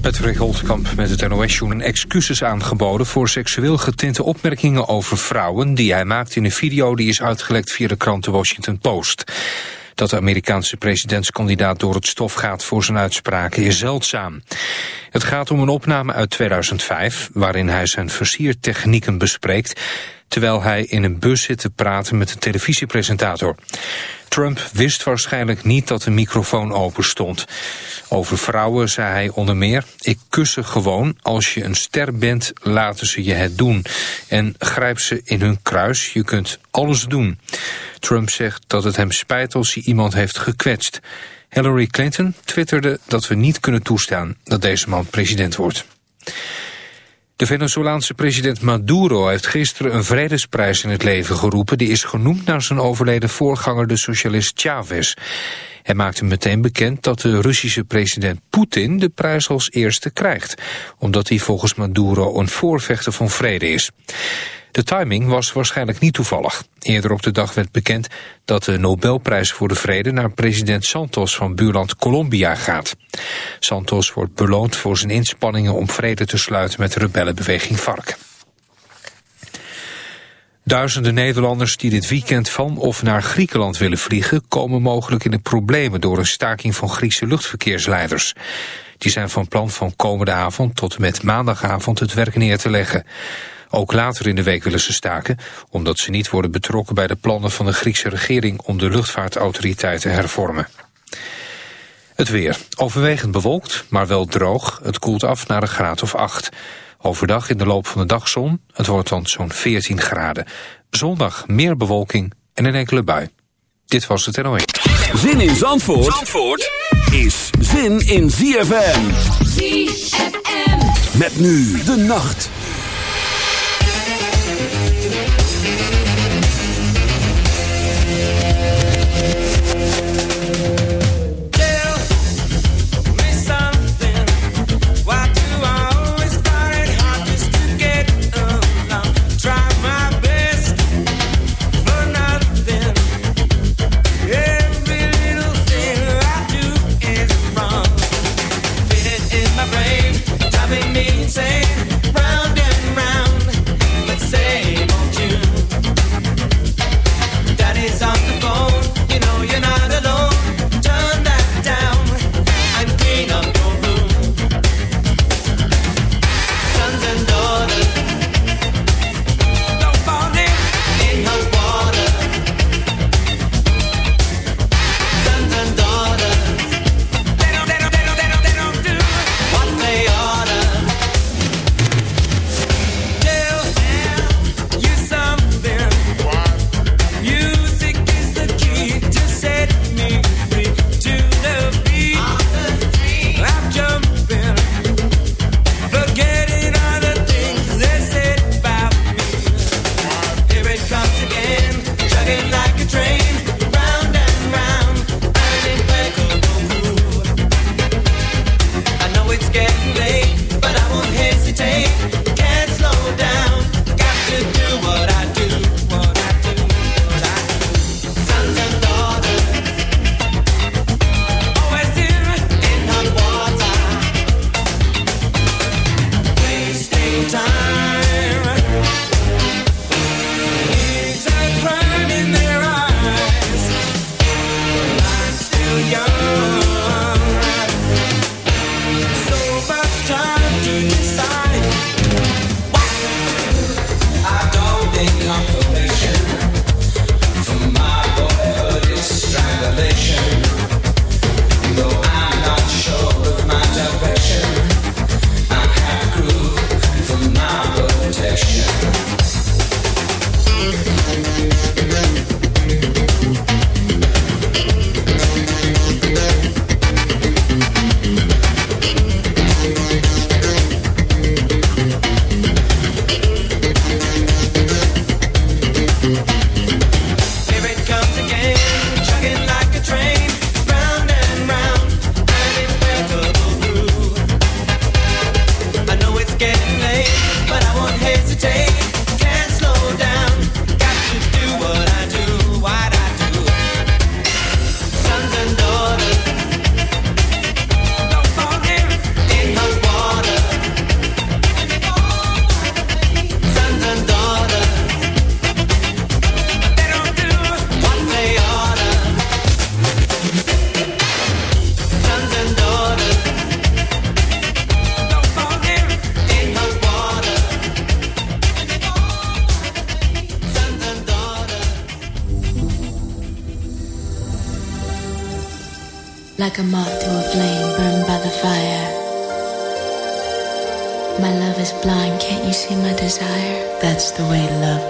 Patrick Holtkamp met het NOS-journal excuses aangeboden... voor seksueel getinte opmerkingen over vrouwen... die hij maakt in een video die is uitgelekt via de krant The Washington Post. Dat de Amerikaanse presidentskandidaat door het stof gaat voor zijn uitspraken is zeldzaam. Het gaat om een opname uit 2005... waarin hij zijn versiertechnieken bespreekt... terwijl hij in een bus zit te praten met een televisiepresentator. Trump wist waarschijnlijk niet dat de microfoon open stond. Over vrouwen zei hij onder meer... ik kus ze gewoon, als je een ster bent, laten ze je het doen. En grijp ze in hun kruis, je kunt alles doen. Trump zegt dat het hem spijt als hij iemand heeft gekwetst. Hillary Clinton twitterde dat we niet kunnen toestaan dat deze man president wordt. De Venezolaanse president Maduro heeft gisteren een vredesprijs in het leven geroepen. Die is genoemd naar zijn overleden voorganger, de socialist Chavez. Hij maakte meteen bekend dat de Russische president Poetin de prijs als eerste krijgt. Omdat hij volgens Maduro een voorvechter van vrede is. De timing was waarschijnlijk niet toevallig. Eerder op de dag werd bekend dat de Nobelprijs voor de Vrede naar president Santos van buurland Colombia gaat. Santos wordt beloond voor zijn inspanningen om vrede te sluiten met de rebellenbeweging FARC. Duizenden Nederlanders die dit weekend van of naar Griekenland willen vliegen... komen mogelijk in de problemen door een staking van Griekse luchtverkeersleiders. Die zijn van plan van komende avond tot en met maandagavond het werk neer te leggen. Ook later in de week willen ze staken, omdat ze niet worden betrokken bij de plannen van de Griekse regering om de luchtvaartautoriteit te hervormen. Het weer. Overwegend bewolkt, maar wel droog. Het koelt af naar een graad of 8. Overdag in de loop van de dag zon. Het wordt dan zo'n 14 graden. Zondag meer bewolking en een enkele bui. Dit was het NOE. Zin in Zandvoort, Zandvoort is zin in ZFM. ZFM. Met nu de nacht.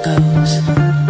goes.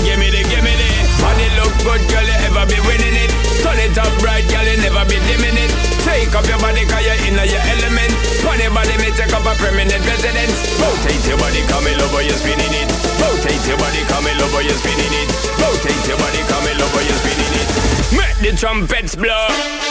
good girl you ever be winning it. Turn it up right, girl you never be dimming it. Take up your body cause you're in your element. Funny body may take up a permanent residence. Rotate your body, come love over, you're spinning it. Rotate your body, come love over, you're spinning it. Rotate your body, come love over, you're spinning it. Make the trumpets blow.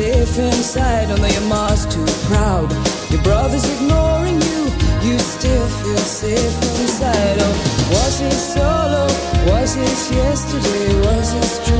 safe inside, although your mom's too proud. Your brother's ignoring you, you still feel safe inside. Oh, was it solo? Was this yesterday? Was this true?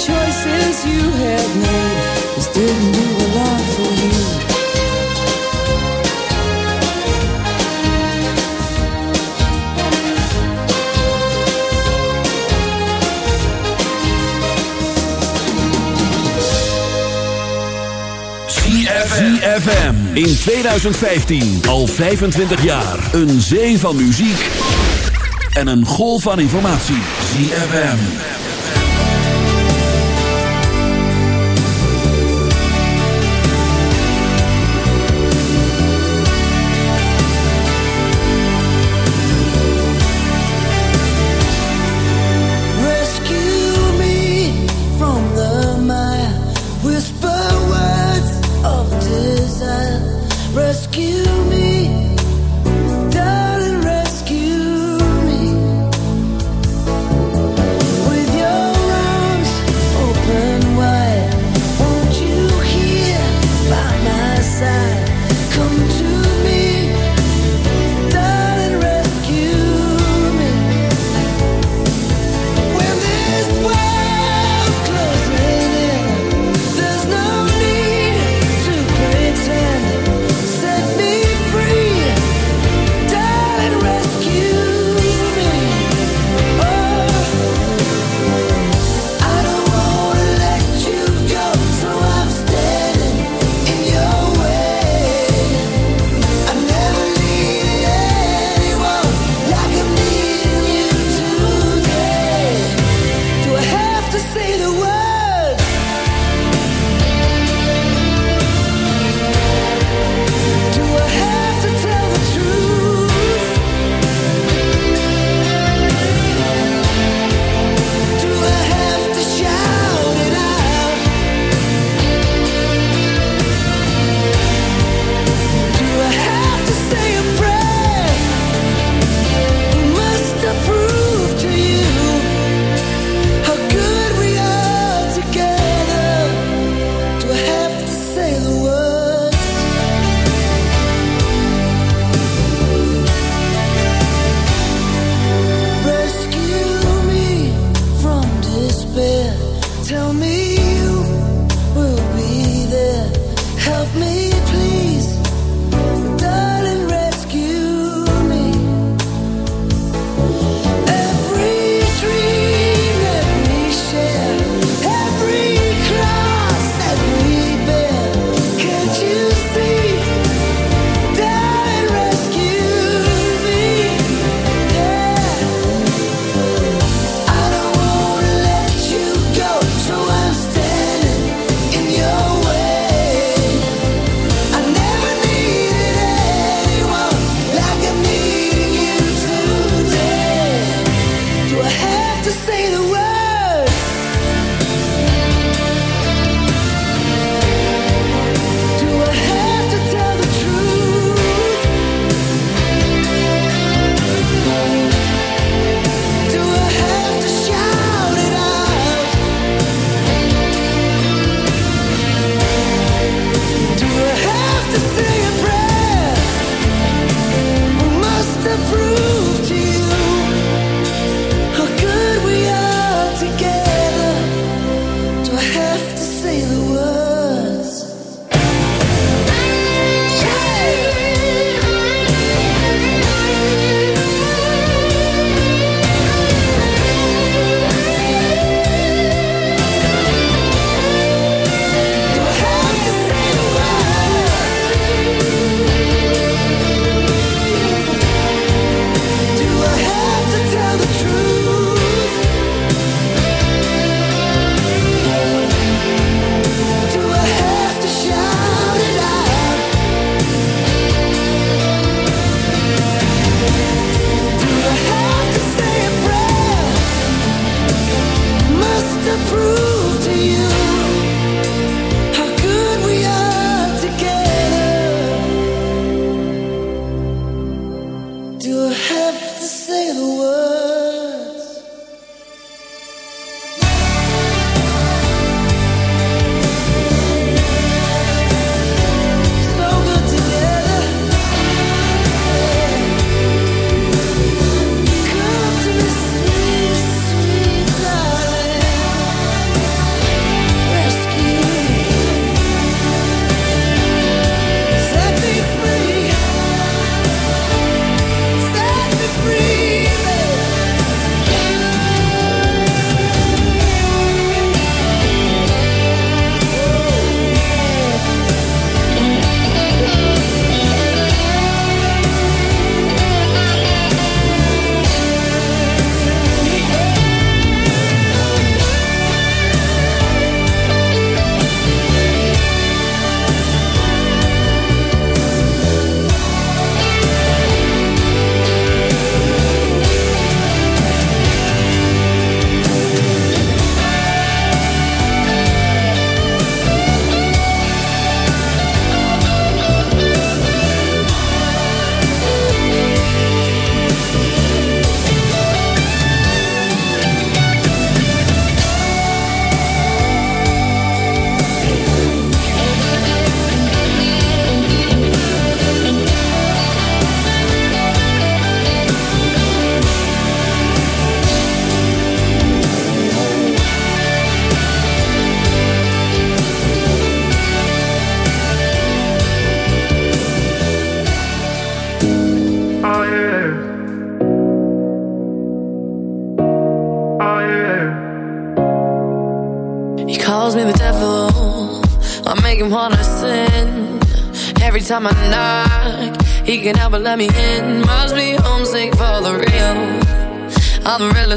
choices you have made, didn't do a lot for you. ZFM. In 2015. Al 25 jaar. Een zee van muziek. En een golf van informatie. ZFM.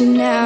Let me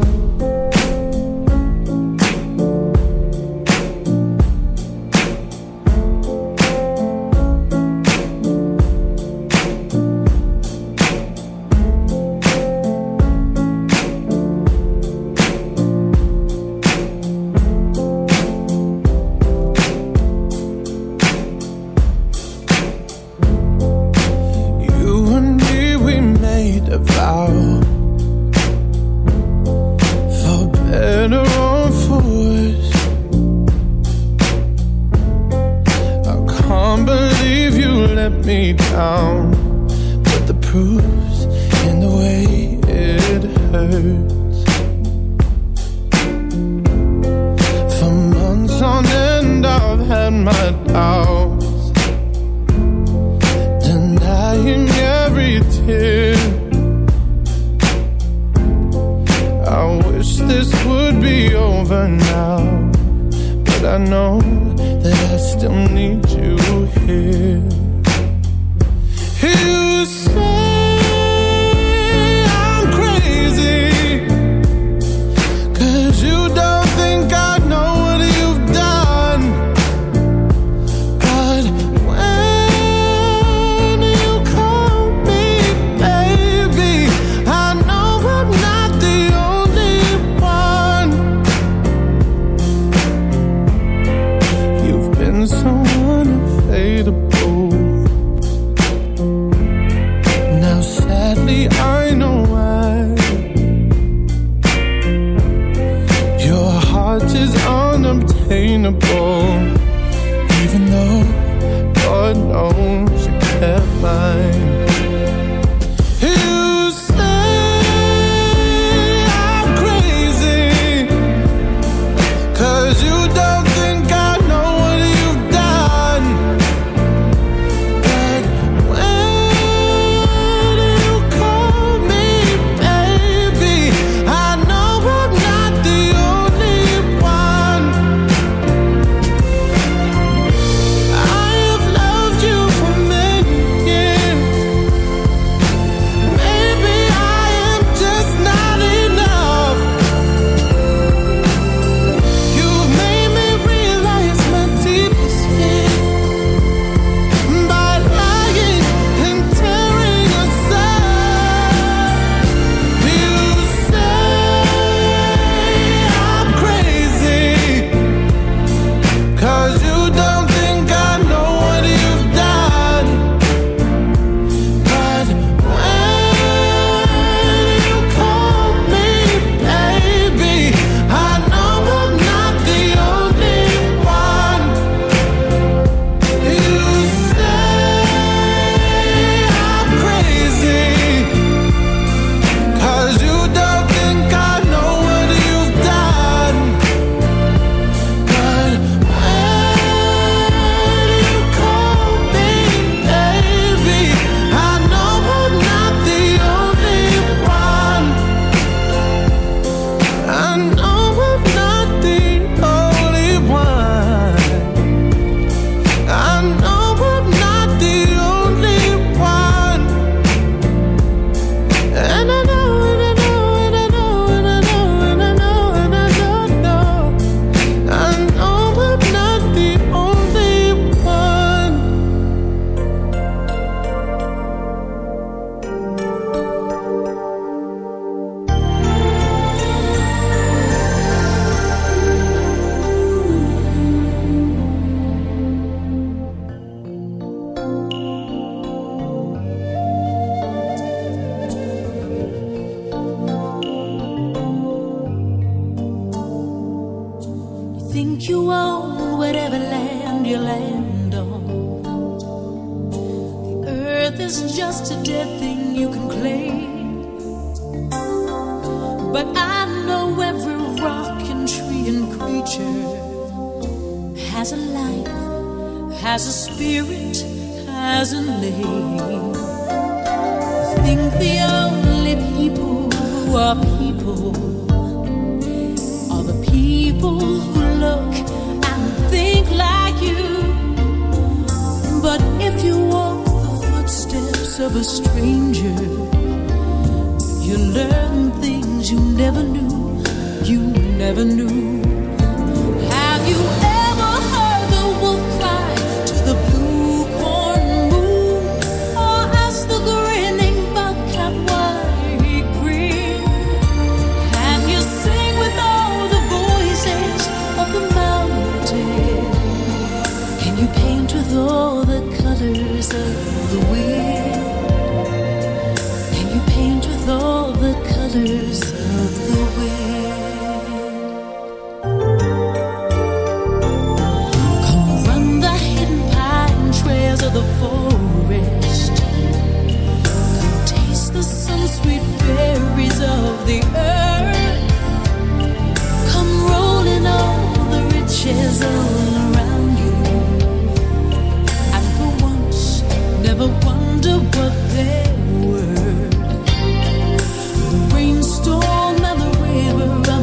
me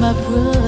my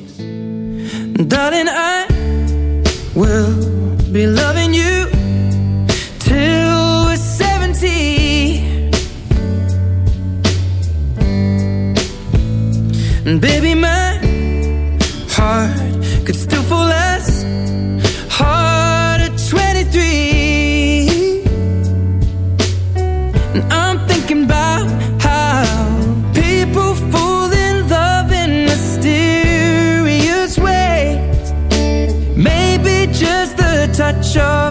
Darling, I will be loving you till we're 70. And baby, my heart could still fall as hard show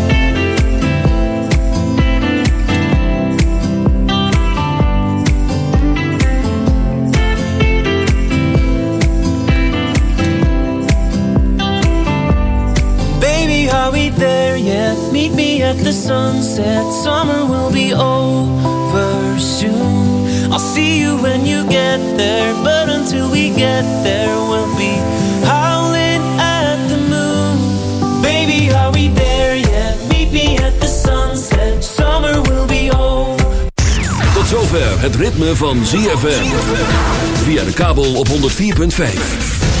Sunset. Summer will be over soon. I'll see you when you get there. But until we get there, we'll be howling at the moon. Baby, are we there yet? Meet me at the sunset. Summer will be over. Tot zover het ritme van ZFM. Via de kabel op 104.5.